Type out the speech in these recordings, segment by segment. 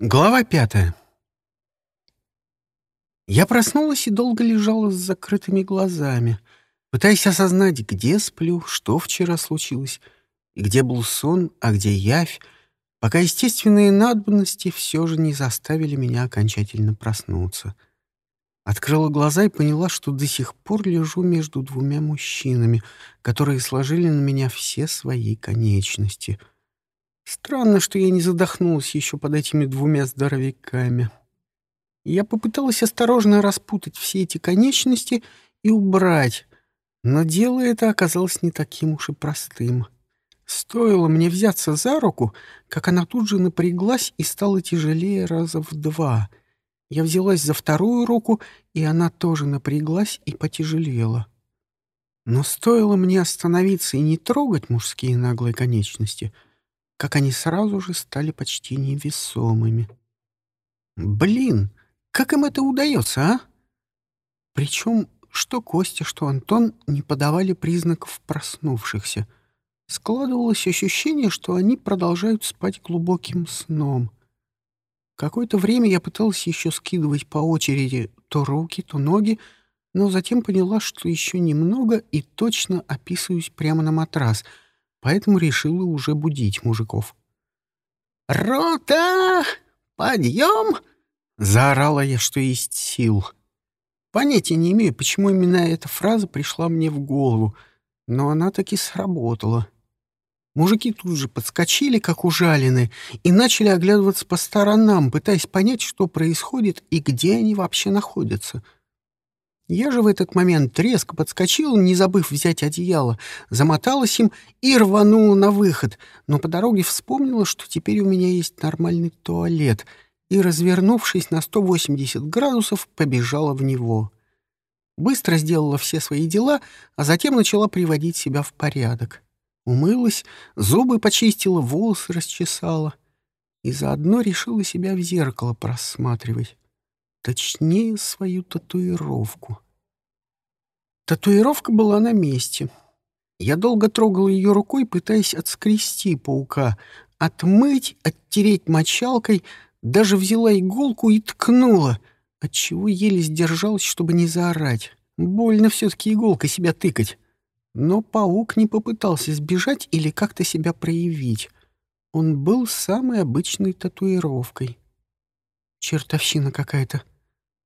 Глава пятая. Я проснулась и долго лежала с закрытыми глазами, пытаясь осознать, где сплю, что вчера случилось, и где был сон, а где явь, пока естественные надобности все же не заставили меня окончательно проснуться. Открыла глаза и поняла, что до сих пор лежу между двумя мужчинами, которые сложили на меня все свои конечности — Странно, что я не задохнулась еще под этими двумя здоровяками. Я попыталась осторожно распутать все эти конечности и убрать, но дело это оказалось не таким уж и простым. Стоило мне взяться за руку, как она тут же напряглась и стала тяжелее раза в два. Я взялась за вторую руку, и она тоже напряглась и потяжелела. Но стоило мне остановиться и не трогать мужские наглые конечности — как они сразу же стали почти невесомыми. Блин, как им это удается, а? Причем что Костя, что Антон не подавали признаков проснувшихся. Складывалось ощущение, что они продолжают спать глубоким сном. Какое-то время я пыталась еще скидывать по очереди то руки, то ноги, но затем поняла, что еще немного и точно описываюсь прямо на матрас — поэтому решила уже будить мужиков. «Рота! Подъем!» — заорала я, что есть сил. Понятия не имею, почему именно эта фраза пришла мне в голову, но она таки сработала. Мужики тут же подскочили, как ужаленные, и начали оглядываться по сторонам, пытаясь понять, что происходит и где они вообще находятся — я же в этот момент резко подскочила, не забыв взять одеяло, замоталась им и рванула на выход, но по дороге вспомнила, что теперь у меня есть нормальный туалет, и, развернувшись на 180 градусов, побежала в него. Быстро сделала все свои дела, а затем начала приводить себя в порядок. Умылась, зубы почистила, волосы расчесала и заодно решила себя в зеркало просматривать. Точнее, свою татуировку. Татуировка была на месте. Я долго трогал ее рукой, пытаясь отскрести паука, отмыть, оттереть мочалкой, даже взяла иголку и ткнула, отчего еле сдержалась, чтобы не заорать. Больно все-таки иголкой себя тыкать. Но паук не попытался сбежать или как-то себя проявить. Он был самой обычной татуировкой. Чертовщина какая-то.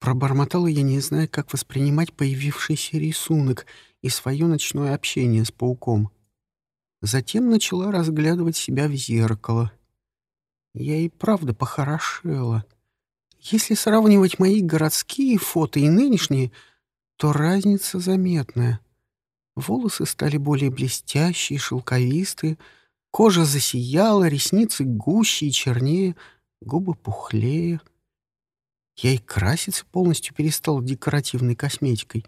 Пробормотала я, не зная, как воспринимать появившийся рисунок и свое ночное общение с пауком. Затем начала разглядывать себя в зеркало. Я и правда похорошела. Если сравнивать мои городские фото и нынешние, то разница заметная. Волосы стали более блестящие, шелковистые, кожа засияла, ресницы гуще и чернее, губы пухлее — я и краситься полностью перестал декоративной косметикой,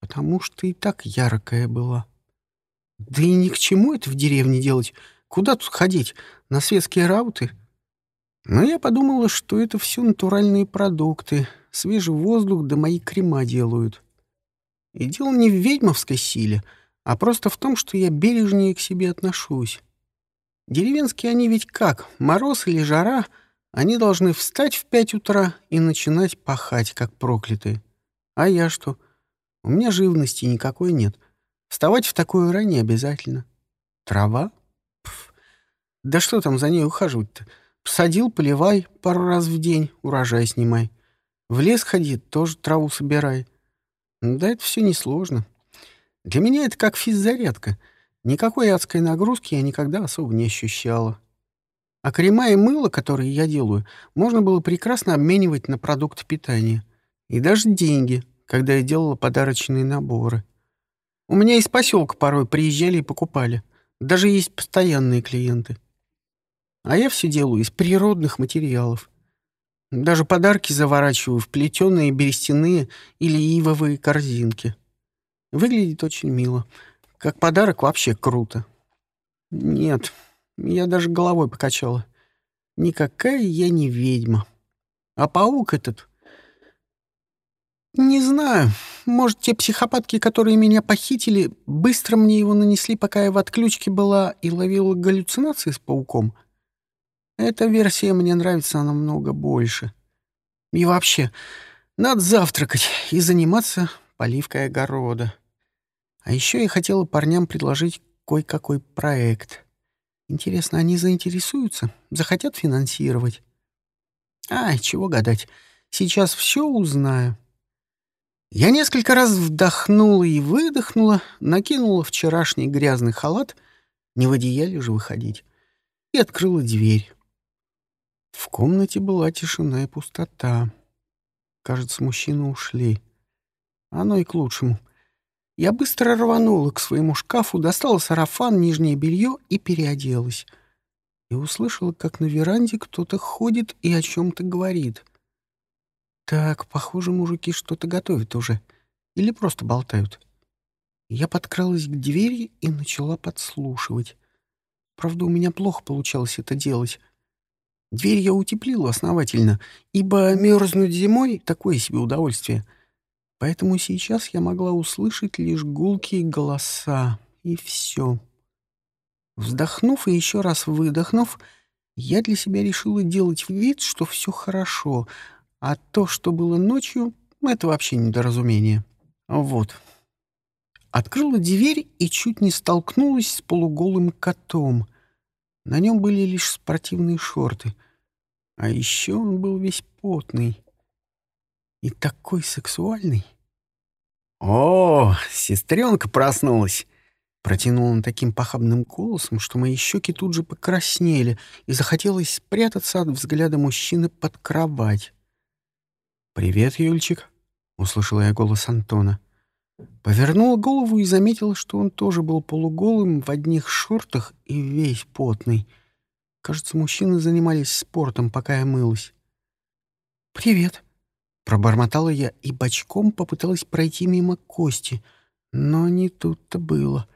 потому что и так яркая была. Да и ни к чему это в деревне делать. Куда тут ходить? На светские рауты? Но я подумала, что это все натуральные продукты, свежий воздух да мои крема делают. И дело не в ведьмовской силе, а просто в том, что я бережнее к себе отношусь. Деревенские они ведь как, мороз или жара — они должны встать в пять утра и начинать пахать, как проклятые. А я что? У меня живности никакой нет. Вставать в такое ранее обязательно. Трава? Пф. Да что там за ней ухаживать-то? Посадил, поливай пару раз в день, урожай снимай. В лес ходи, тоже траву собирай. Да это все несложно. Для меня это как физзарядка. Никакой адской нагрузки я никогда особо не ощущала. А крема и мыло, которые я делаю, можно было прекрасно обменивать на продукты питания. И даже деньги, когда я делала подарочные наборы. У меня из поселка порой приезжали и покупали. Даже есть постоянные клиенты. А я все делаю из природных материалов. Даже подарки заворачиваю в плетеные берестяные или ивовые корзинки. Выглядит очень мило. Как подарок вообще круто. Нет, я даже головой покачала. Никакая я не ведьма. А паук этот... Не знаю. Может, те психопатки, которые меня похитили, быстро мне его нанесли, пока я в отключке была и ловила галлюцинации с пауком? Эта версия мне нравится намного больше. И вообще, надо завтракать и заниматься поливкой огорода. А еще я хотела парням предложить кое-какой проект. Интересно, они заинтересуются? Захотят финансировать? Ай, чего гадать. Сейчас все узнаю. Я несколько раз вдохнула и выдохнула, накинула вчерашний грязный халат, не в одеяле же выходить, и открыла дверь. В комнате была тишина и пустота. Кажется, мужчины ушли. Оно и к лучшему. Я быстро рванула к своему шкафу, достала сарафан, нижнее белье и переоделась. И услышала, как на веранде кто-то ходит и о чем-то говорит. Так, похоже, мужики что-то готовят уже. Или просто болтают. Я подкралась к двери и начала подслушивать. Правда, у меня плохо получалось это делать. Дверь я утеплила основательно, ибо мерзнуть зимой — такое себе удовольствие. Поэтому сейчас я могла услышать лишь гулкие голоса, и все. Вздохнув и еще раз выдохнув, я для себя решила делать вид, что все хорошо, а то, что было ночью, это вообще недоразумение. Вот. Открыла дверь и чуть не столкнулась с полуголым котом — на нем были лишь спортивные шорты. А еще он был весь потный. И такой сексуальный. «О, сестренка проснулась!» Протянул он таким похабным голосом, что мои щеки тут же покраснели, и захотелось спрятаться от взгляда мужчины под кровать. «Привет, Юльчик!» — услышала я голос Антона. Повернула голову и заметила, что он тоже был полуголым, в одних шортах и весь потный. Кажется, мужчины занимались спортом, пока я мылась. «Привет», — пробормотала я и бочком попыталась пройти мимо Кости, но не тут-то было.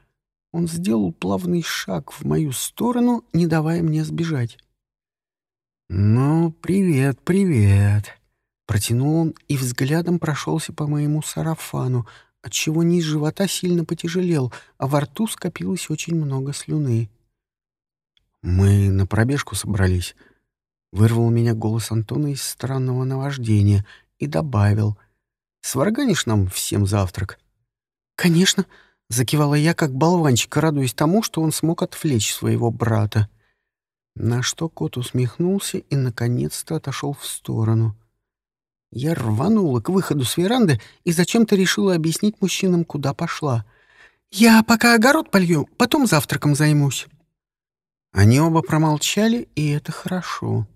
Он сделал плавный шаг в мою сторону, не давая мне сбежать. «Ну, привет, привет», — протянул он и взглядом прошелся по моему сарафану, отчего низ живота сильно потяжелел, а во рту скопилось очень много слюны. «Мы на пробежку собрались», — вырвал меня голос Антона из странного наваждения и добавил. «Сварганишь нам всем завтрак?» «Конечно», — закивала я, как болванчик, радуясь тому, что он смог отвлечь своего брата. На что кот усмехнулся и, наконец-то, отошел в сторону. Я рванула к выходу с веранды и зачем-то решила объяснить мужчинам, куда пошла. «Я пока огород полью, потом завтраком займусь». Они оба промолчали, и это хорошо.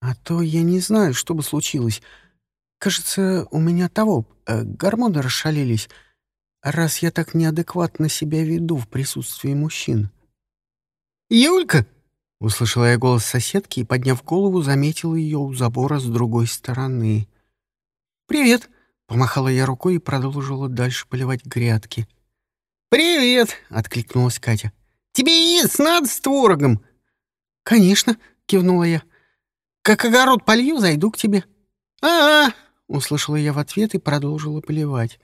А то я не знаю, что бы случилось. Кажется, у меня того, э, гормоны расшалились, раз я так неадекватно себя веду в присутствии мужчин. «Юлька!» — услышала я голос соседки и, подняв голову, заметила ее у забора с другой стороны. «Привет!» — помахала я рукой и продолжила дальше поливать грядки. «Привет!» — откликнулась Катя. «Тебе яиц надо с творогом?» «Конечно!» — кивнула я. «Как огород полью, зайду к тебе». «А-а!» — услышала я в ответ и продолжила поливать.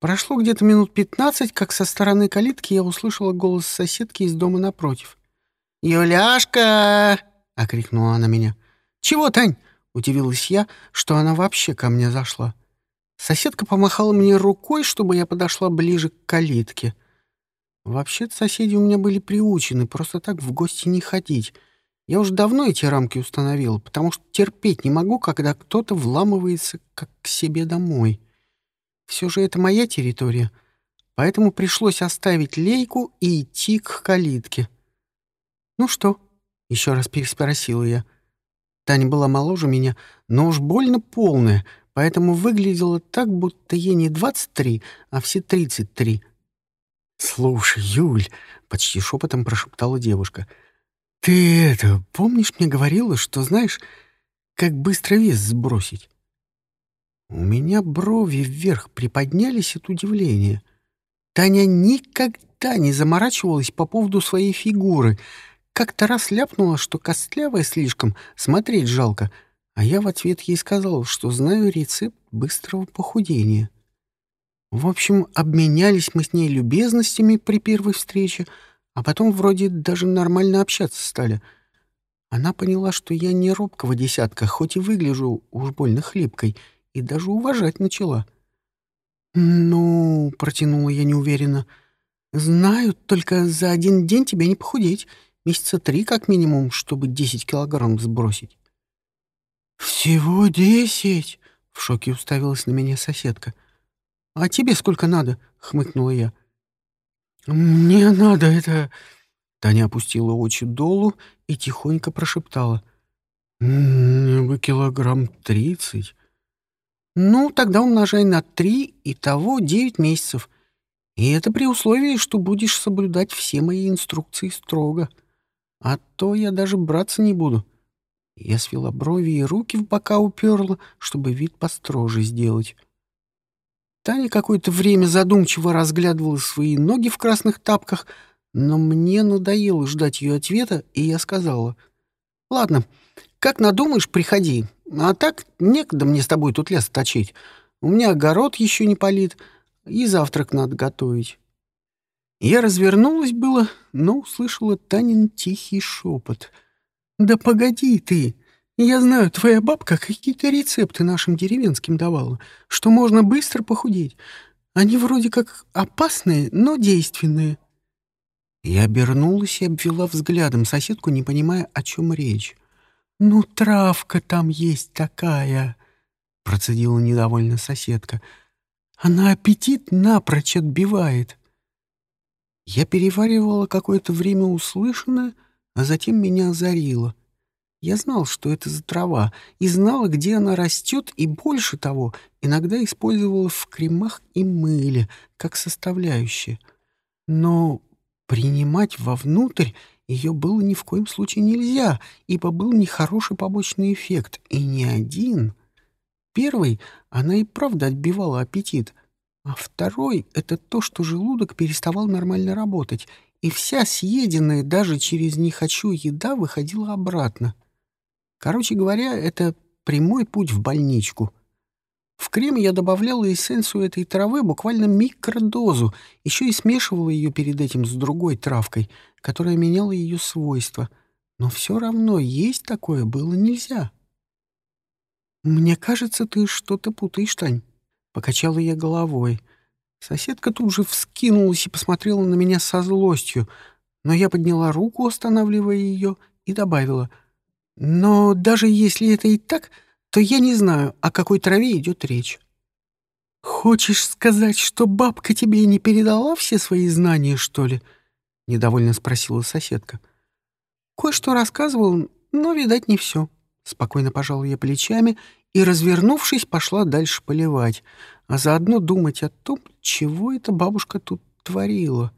Прошло где-то минут пятнадцать, как со стороны калитки я услышала голос соседки из дома напротив. «Юляшка!» — окрикнула она меня. «Чего, Тань?» Удивилась я, что она вообще ко мне зашла. Соседка помахала мне рукой, чтобы я подошла ближе к калитке. Вообще-то соседи у меня были приучены просто так в гости не ходить. Я уже давно эти рамки установила, потому что терпеть не могу, когда кто-то вламывается как к себе домой. Все же это моя территория, поэтому пришлось оставить лейку и идти к калитке. «Ну что?» — еще раз переспросила я. Таня была моложе меня, но уж больно полная, поэтому выглядела так, будто ей не 23, а все 33. «Слушай, Юль», — почти шепотом прошептала девушка, — «ты это, помнишь, мне говорила, что знаешь, как быстро вес сбросить?» У меня брови вверх приподнялись от удивления. Таня никогда не заморачивалась по поводу своей фигуры — как-то раз ляпнула, что костлявая слишком, смотреть жалко, а я в ответ ей сказал, что знаю рецепт быстрого похудения. В общем, обменялись мы с ней любезностями при первой встрече, а потом вроде даже нормально общаться стали. Она поняла, что я не робкого десятка, хоть и выгляжу уж больно хлипкой, и даже уважать начала. «Ну...» — протянула я неуверенно. «Знаю, только за один день тебе не похудеть. Месяца три как минимум, чтобы десять килограмм сбросить». «Всего десять?» — в шоке уставилась на меня соседка. «А тебе сколько надо?» — хмыкнула я. «Мне надо это...» Таня опустила очи долу и тихонько прошептала. «Вы килограмм тридцать». «Ну, тогда умножай на три, и того девять месяцев. И это при условии, что будешь соблюдать все мои инструкции строго. А то я даже браться не буду». Я свела брови и руки в бока уперла, чтобы вид построже сделать. Таня какое-то время задумчиво разглядывала свои ноги в красных тапках, но мне надоело ждать ее ответа, и я сказала. «Ладно, как надумаешь, приходи. А так некогда мне с тобой тут лес точить. У меня огород еще не полит, и завтрак надо готовить». Я развернулась было, но услышала Танин тихий шепот. «Да погоди ты! Я знаю, твоя бабка какие-то рецепты нашим деревенским давала, что можно быстро похудеть. Они вроде как опасные, но действенные. Я обернулась и обвела взглядом соседку, не понимая, о чем речь. «Ну, травка там есть такая», — процедила недовольно соседка. «Она аппетит напрочь отбивает». Я переваривала какое-то время услышанное, а затем меня озарило. Я знал, что это за трава, и знала, где она растет, и больше того, иногда использовала в кремах и мыле, как составляющее. Но принимать вовнутрь ее было ни в коем случае нельзя, ибо был нехороший побочный эффект, и не один. Первый — она и правда отбивала аппетит, а второй — это то, что желудок переставал нормально работать, и вся съеденная даже через «не хочу» еда выходила обратно. Короче говоря, это прямой путь в больничку. В крем я добавляла эссенцию этой травы буквально микродозу, еще и смешивала ее перед этим с другой травкой, которая меняла ее свойства. Но все равно есть такое было нельзя. «Мне кажется, ты что-то путаешь, Тань», — покачала я головой. Соседка тут же вскинулась и посмотрела на меня со злостью, но я подняла руку, останавливая ее, и добавила — но даже если это и так, то я не знаю, о какой траве идет речь. «Хочешь сказать, что бабка тебе не передала все свои знания, что ли?» — недовольно спросила соседка. «Кое-что рассказывал, но, видать, не все. Спокойно пожала я плечами и, развернувшись, пошла дальше поливать, а заодно думать о том, чего эта бабушка тут творила.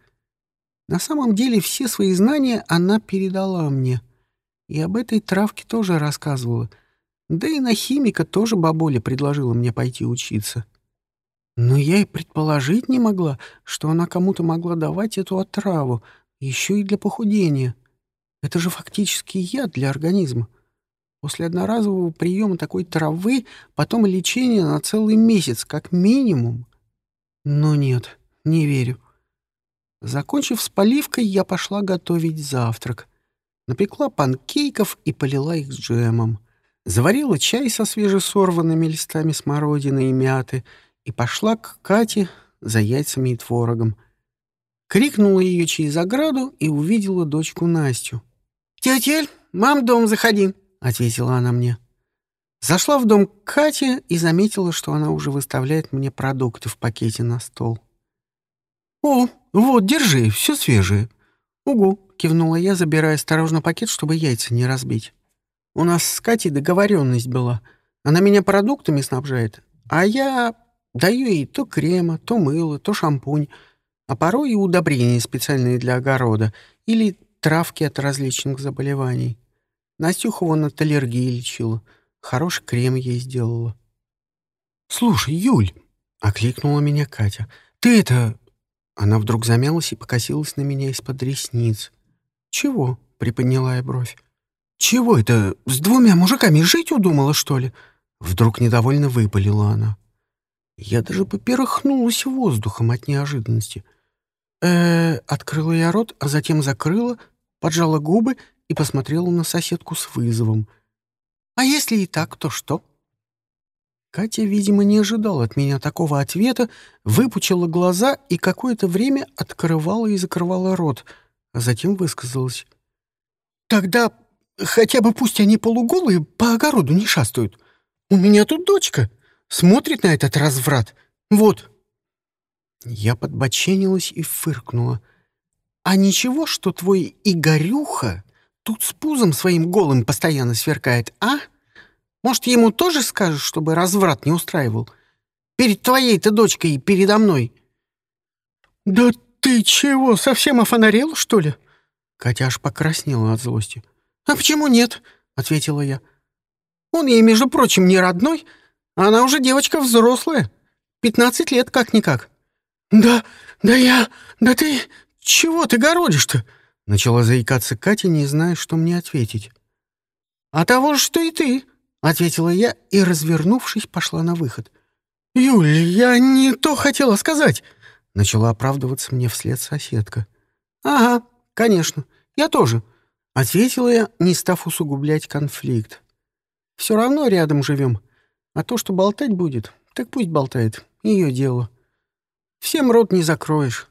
На самом деле все свои знания она передала мне — и об этой травке тоже рассказывала. Да и на химика тоже бабуля предложила мне пойти учиться. Но я и предположить не могла, что она кому-то могла давать эту отраву, еще и для похудения. Это же фактически яд для организма. После одноразового приема такой травы потом лечение на целый месяц, как минимум. Но нет, не верю. Закончив с поливкой, я пошла готовить завтрак — напекла панкейков и полила их джемом, заварила чай со свежесорванными листами смородины и мяты и пошла к Кате за яйцами и творогом. Крикнула ее через ограду и увидела дочку Настю. «Тетель, мам, дом заходи!» — ответила она мне. Зашла в дом к Кате и заметила, что она уже выставляет мне продукты в пакете на стол. «О, вот, держи, все свежее. Угу, — кивнула я, забирая осторожно пакет, чтобы яйца не разбить. «У нас с Катей договоренность была. Она меня продуктами снабжает, а я даю ей то крема, то мыло, то шампунь, а порой и удобрения специальные для огорода или травки от различных заболеваний. Настюха вон от аллергии лечила. Хороший крем ей сделала». «Слушай, Юль!» — окликнула меня Катя. «Ты это...» Она вдруг замялась и покосилась на меня из-под ресниц. «Чего?» — приподняла я бровь. «Чего это? С двумя мужиками жить удумала, что ли?» Вдруг недовольно выпалила она. Я даже поперхнулась воздухом от неожиданности. э открыла я рот, а затем закрыла, поджала губы и посмотрела на соседку с вызовом. «А если и так, то что?» Катя, видимо, не ожидала от меня такого ответа, выпучила глаза и какое-то время открывала и закрывала рот, а затем высказалась. «Тогда хотя бы пусть они полуголые по огороду не шастают. У меня тут дочка смотрит на этот разврат. Вот». Я подбоченилась и фыркнула. «А ничего, что твой Игорюха тут с пузом своим голым постоянно сверкает, а?» Может, ему тоже скажешь, чтобы разврат не устраивал? Перед твоей-то дочкой и передо мной». «Да ты чего, совсем офонарел, что ли?» Катя аж покраснела от злости. «А почему нет?» — ответила я. «Он ей, между прочим, не родной, а она уже девочка взрослая. Пятнадцать лет как-никак». «Да, да я... Да ты... Чего ты городишь-то?» Начала заикаться Катя, не зная, что мне ответить. «А того же, что и ты ответила я и, развернувшись, пошла на выход. «Юль, я не то хотела сказать!» — начала оправдываться мне вслед соседка. «Ага, конечно, я тоже», — ответила я, не став усугублять конфликт. «Все равно рядом живем, а то, что болтать будет, так пусть болтает, ее дело. Всем рот не закроешь».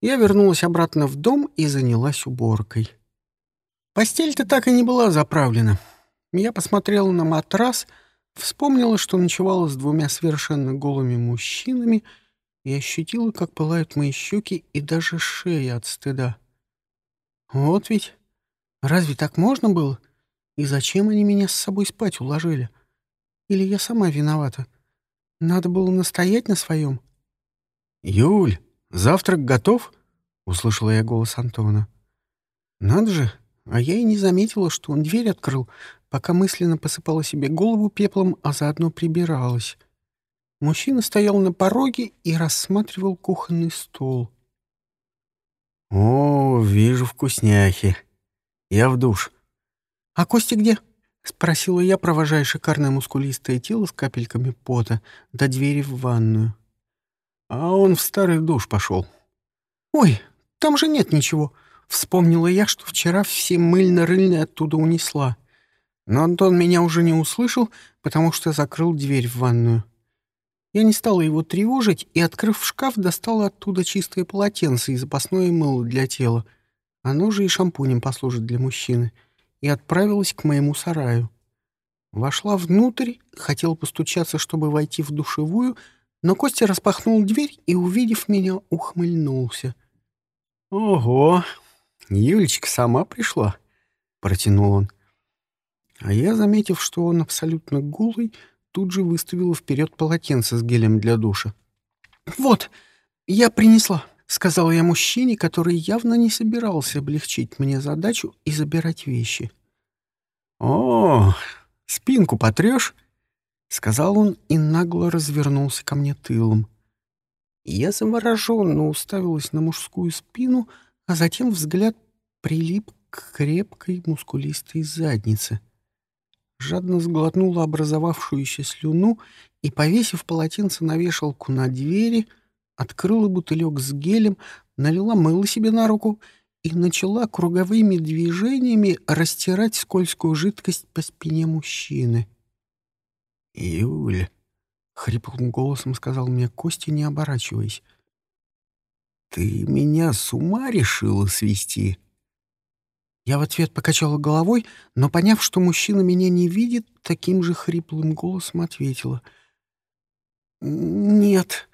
Я вернулась обратно в дом и занялась уборкой. Постель-то так и не была заправлена, я посмотрела на матрас, вспомнила, что ночевала с двумя совершенно голыми мужчинами и ощутила, как пылают мои щеки и даже шея от стыда. Вот ведь. Разве так можно было? И зачем они меня с собой спать уложили? Или я сама виновата? Надо было настоять на своем. «Юль, завтрак готов?» — услышала я голос Антона. «Надо же, а я и не заметила, что он дверь открыл, пока мысленно посыпала себе голову пеплом, а заодно прибиралась. Мужчина стоял на пороге и рассматривал кухонный стол. «О, вижу вкусняхи. Я в душ». «А Костя где?» — спросила я, провожая шикарное мускулистое тело с капельками пота до двери в ванную. «А он в старый душ пошел». «Ой, там же нет ничего», — вспомнила я, что вчера все мыльно-рыльные оттуда унесла. Но Антон меня уже не услышал, потому что закрыл дверь в ванную. Я не стала его тревожить и, открыв шкаф, достала оттуда чистое полотенце и запасное мыло для тела. Оно же и шампунем послужит для мужчины. И отправилась к моему сараю. Вошла внутрь, хотела постучаться, чтобы войти в душевую, но Костя распахнул дверь и, увидев меня, ухмыльнулся. «Ого! Юлечка сама пришла!» — протянул он. А я, заметив, что он абсолютно голый, тут же выставила вперед полотенце с гелем для душа. «Вот, я принесла», — сказала я мужчине, который явно не собирался облегчить мне задачу и забирать вещи. «О, спинку потрешь?» — сказал он и нагло развернулся ко мне тылом. Я завороженно уставилась на мужскую спину, а затем взгляд прилип к крепкой мускулистой заднице — жадно сглотнула образовавшуюся слюну и, повесив полотенце на вешалку на двери, открыла бутылек с гелем, налила мыло себе на руку и начала круговыми движениями растирать скользкую жидкость по спине мужчины. «Юль», — хриплым голосом сказал мне Костя, не оборачиваясь, — «ты меня с ума решила свести?» Я в ответ покачала головой, но, поняв, что мужчина меня не видит, таким же хриплым голосом ответила. «Нет,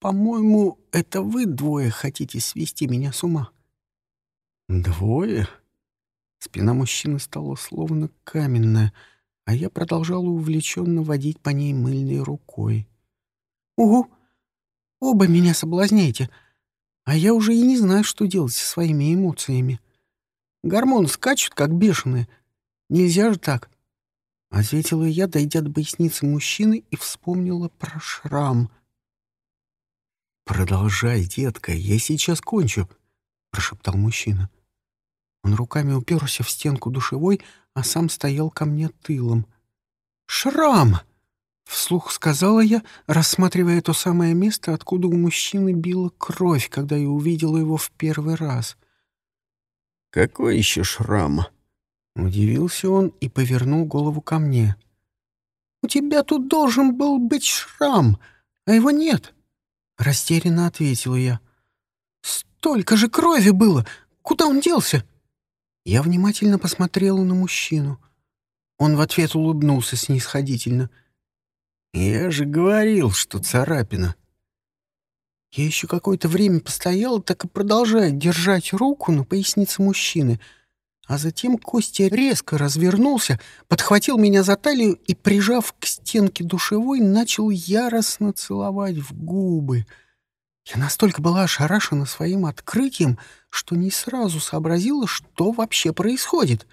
по-моему, это вы двое хотите свести меня с ума». «Двое?» Спина мужчины стала словно каменная, а я продолжала увлеченно водить по ней мыльной рукой. «Угу, оба меня соблазняете, а я уже и не знаю, что делать со своими эмоциями». Гормоны скачут, как бешеные. Нельзя же так. Ответила я, дойдя до поясницы мужчины, и вспомнила про шрам. «Продолжай, детка, я сейчас кончу», — прошептал мужчина. Он руками уперся в стенку душевой, а сам стоял ко мне тылом. «Шрам!» — вслух сказала я, рассматривая то самое место, откуда у мужчины била кровь, когда я увидела его в первый раз. «Какой еще шрам?» Удивился он и повернул голову ко мне. «У тебя тут должен был быть шрам, а его нет», — растерянно ответила я. «Столько же крови было! Куда он делся?» Я внимательно посмотрела на мужчину. Он в ответ улыбнулся снисходительно. «Я же говорил, что царапина». Я еще какое-то время постояла, так и продолжая держать руку на пояснице мужчины, а затем Костя резко развернулся, подхватил меня за талию и, прижав к стенке душевой, начал яростно целовать в губы. Я настолько была ошарашена своим открытием, что не сразу сообразила, что вообще происходит.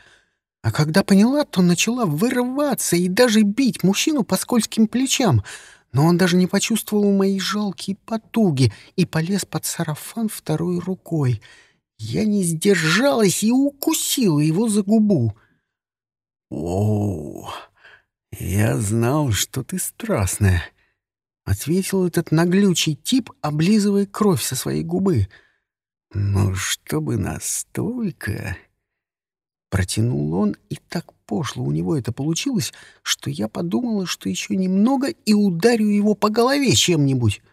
А когда поняла, то начала вырываться и даже бить мужчину по скользким плечам — но он даже не почувствовал мои жалкие потуги и полез под сарафан второй рукой. Я не сдержалась и укусила его за губу. «О, я знал, что ты страстная», — ответил этот наглючий тип, облизывая кровь со своей губы. «Но чтобы настолько...» Протянул он, и так пошло у него это получилось, что я подумала, что еще немного и ударю его по голове чем-нибудь.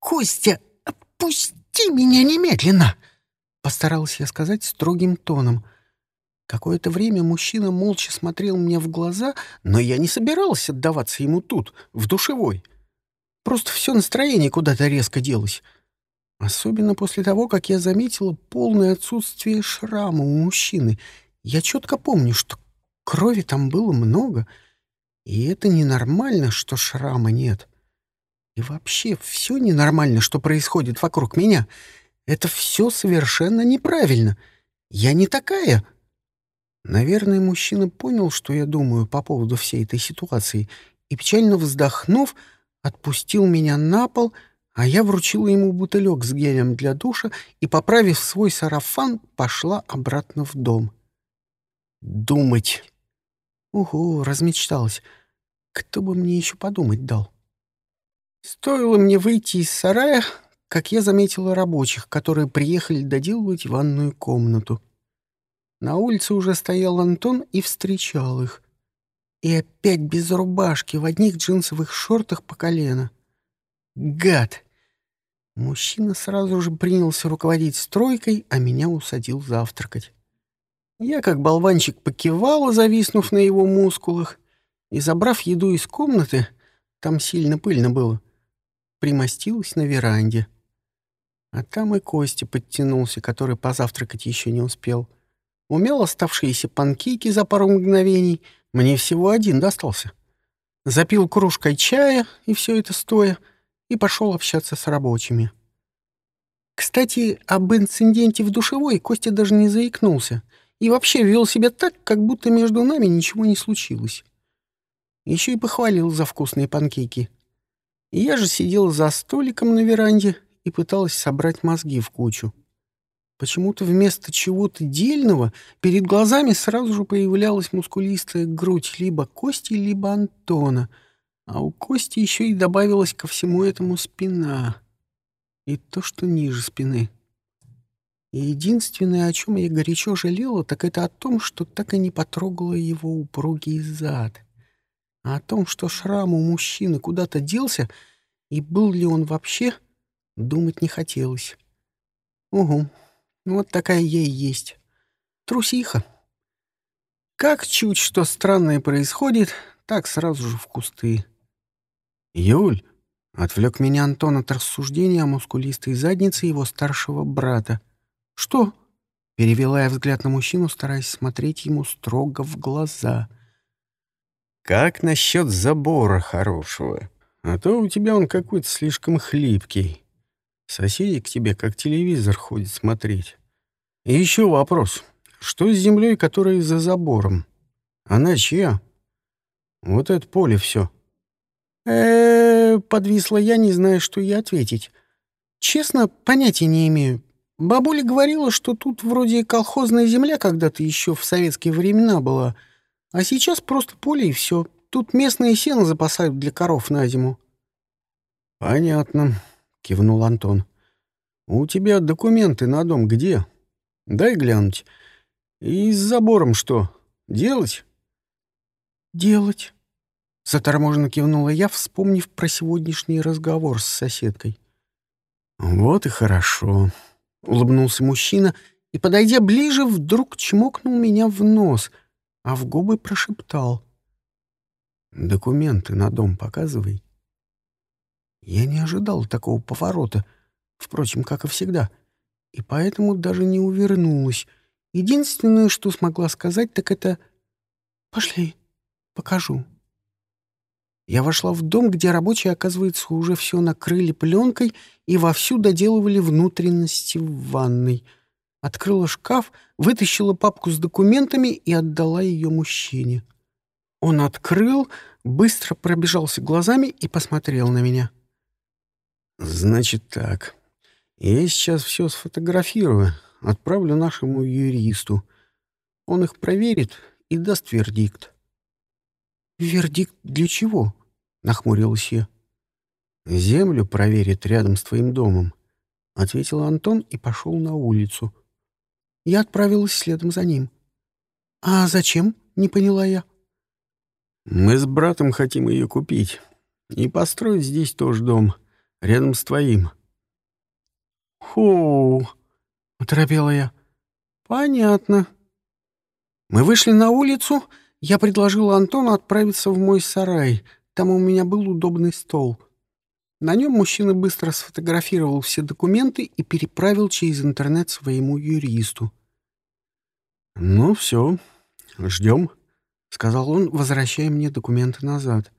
«Костя, отпусти меня немедленно!» Постарался я сказать строгим тоном. Какое-то время мужчина молча смотрел мне в глаза, но я не собирался отдаваться ему тут, в душевой. Просто все настроение куда-то резко делось. Особенно после того, как я заметила полное отсутствие шрама у мужчины. Я четко помню, что крови там было много, и это ненормально, что шрама нет. И вообще все ненормально, что происходит вокруг меня. Это все совершенно неправильно. Я не такая. Наверное, мужчина понял, что я думаю по поводу всей этой ситуации, и, печально вздохнув, отпустил меня на пол — а я вручила ему бутылек с гелем для душа и, поправив свой сарафан, пошла обратно в дом. Думать. Ого, размечталась. Кто бы мне еще подумать дал? Стоило мне выйти из сарая, как я заметила рабочих, которые приехали доделывать ванную комнату. На улице уже стоял Антон и встречал их. И опять без рубашки, в одних джинсовых шортах по колено. Гад! Мужчина сразу же принялся руководить стройкой, а меня усадил завтракать. Я, как болванчик, покивала, зависнув на его мускулах, и, забрав еду из комнаты, там сильно пыльно было, примостилась на веранде. А там и Костя подтянулся, который позавтракать еще не успел. Умел оставшиеся панкейки за пару мгновений, мне всего один достался. Запил кружкой чая, и все это стоя — и пошел общаться с рабочими. Кстати, об инциденте в душевой Костя даже не заикнулся и вообще вел себя так, как будто между нами ничего не случилось. Еще и похвалил за вкусные панкейки. Я же сидела за столиком на веранде и пыталась собрать мозги в кучу. Почему-то вместо чего-то дельного перед глазами сразу же появлялась мускулистая грудь либо Кости, либо Антона — а у Кости еще и добавилась ко всему этому спина. И то, что ниже спины. И единственное, о чем я горячо жалела, так это о том, что так и не потрогала его упругий зад. А о том, что шрам у мужчины куда-то делся, и был ли он вообще, думать не хотелось. Угу, вот такая я и есть. Трусиха. Как чуть что странное происходит, так сразу же в кусты. «Юль!» — отвлек меня Антон от рассуждения о мускулистой заднице его старшего брата. «Что?» — перевела я взгляд на мужчину, стараясь смотреть ему строго в глаза. «Как насчет забора хорошего? А то у тебя он какой-то слишком хлипкий. Соседи к тебе как телевизор ходит смотреть. И еще вопрос. Что с землей, которая за забором? Она чья? Вот это поле все э подвисла я, не знаю, что ей ответить. Честно, понятия не имею. Бабуля говорила, что тут вроде колхозная земля когда-то еще в советские времена была, а сейчас просто поле и все. Тут местные сено запасают для коров на зиму. «Понятно», — кивнул Антон. «У тебя документы на дом где?» Дай глянуть. И с забором что, делать?» «Делать», — заторможенно кивнула я, вспомнив про сегодняшний разговор с соседкой. «Вот и хорошо», — улыбнулся мужчина и, подойдя ближе, вдруг чмокнул меня в нос, а в губы прошептал. «Документы на дом показывай». Я не ожидал такого поворота, впрочем, как и всегда, и поэтому даже не увернулась. Единственное, что смогла сказать, так это «Пошли, покажу». Я вошла в дом, где рабочие, оказывается, уже все накрыли пленкой и вовсю доделывали внутренности в ванной. Открыла шкаф, вытащила папку с документами и отдала ее мужчине. Он открыл, быстро пробежался глазами и посмотрел на меня. — Значит так. Я сейчас все сфотографирую, отправлю нашему юристу. Он их проверит и даст вердикт. Вердикт для чего? Нахмурилась я. Землю проверит рядом с твоим домом, ответил Антон и пошел на улицу. Я отправилась следом за ним. А зачем? Не поняла я. Мы с братом хотим ее купить и построить здесь тоже дом рядом с твоим». «Ху!» — оторопела я. «Понятно». Мы вышли на улицу. Я предложила Антону отправиться в мой сарай. Там у меня был удобный стол. На нем мужчина быстро сфотографировал все документы и переправил через интернет своему юристу. «Ну все, ждем», — сказал он, возвращая мне документы назад.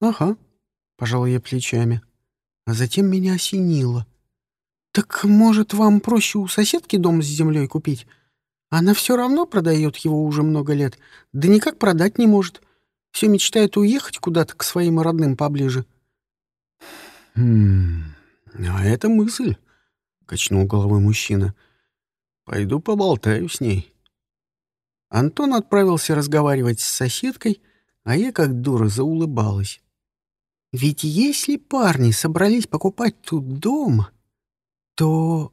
«Ага», — пожал я плечами а затем меня осенило. «Так, может, вам проще у соседки дом с землей купить? Она все равно продает его уже много лет, да никак продать не может. Все мечтает уехать куда-то к своим родным поближе». «Хм... А это мысль», — качнул головой мужчина. «Пойду поболтаю с ней». Антон отправился разговаривать с соседкой, а я, как дура, заулыбалась. Ведь если парни собрались покупать тут дом, то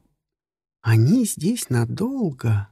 они здесь надолго.